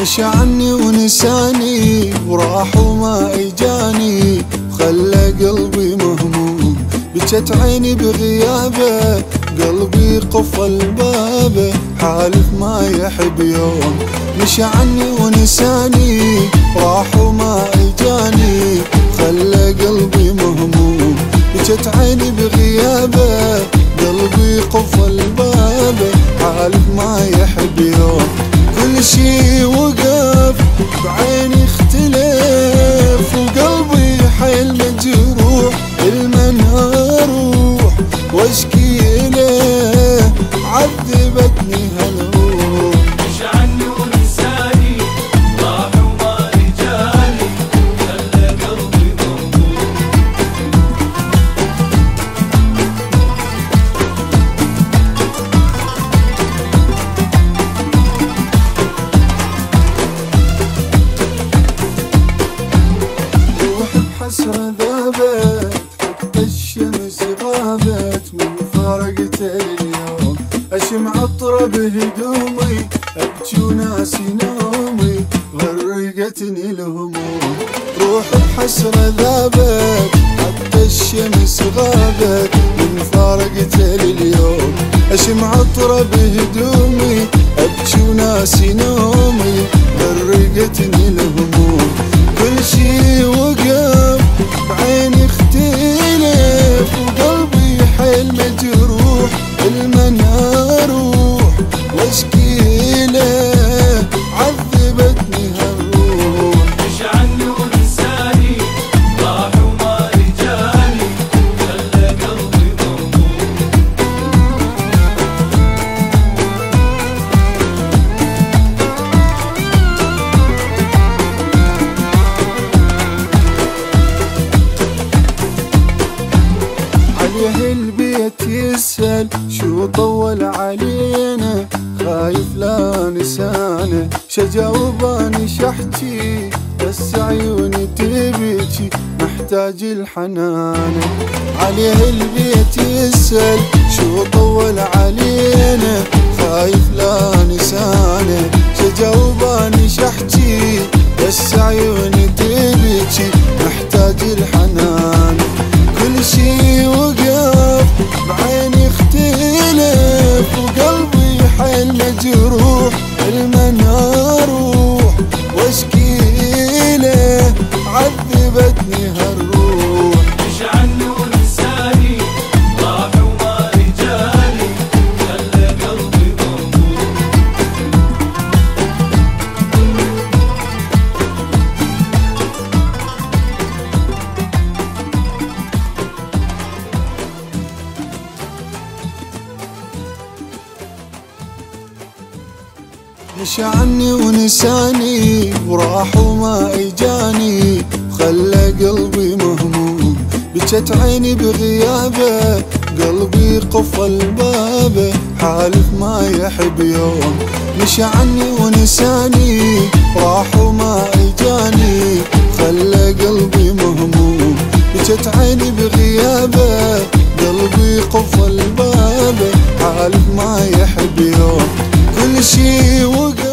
مشى عني ونساني وراح وما إجاني. خلى قلبي مهموم بكت عيني بغيابة. قلبي قفل بابه حالف ما يحب يوم. مشى عني ونساني راح وما إجاني. خلى قلبي مهموم بكت عيني بغيابة. قلبي قفل بابه حالف ما يحب كل شي وقف بعيني اختلف وقلبي حيل مجروح المنها روح واشكي له عذبتني بحسرة ذابت الشمس غابت من فرقته اليوم. أشم عطرة بهدومي ابكي وناسي نومي غرقتني الهموم. روح بحسرة ذابت حتى الشمس غابت من فارقته اليوم. أشم عطرة بهدومي البيت يسأل شو طول علينا؟ خايف لا نسانه شجاوب اني شحتي بس عيوني تبكي. محتاج الحنان عليه البيت يسأل شو طول علينا؟ خايف لا نسانه شجاوب اني شحتي بس عيوني تبكي. محتاج الحنان مشى عني ونساني وراح وما إجاني. خلى قلبي مهموم بكت عيني بغيابة. قلبي قفل بابه حالف ما يحب يوم. مشى عني ونساني راح وما إجاني. خلى قلبي مهموم بكت عيني بغيابة. قلبي قفل بابه حالف ما يحب يوم. 可惜，我。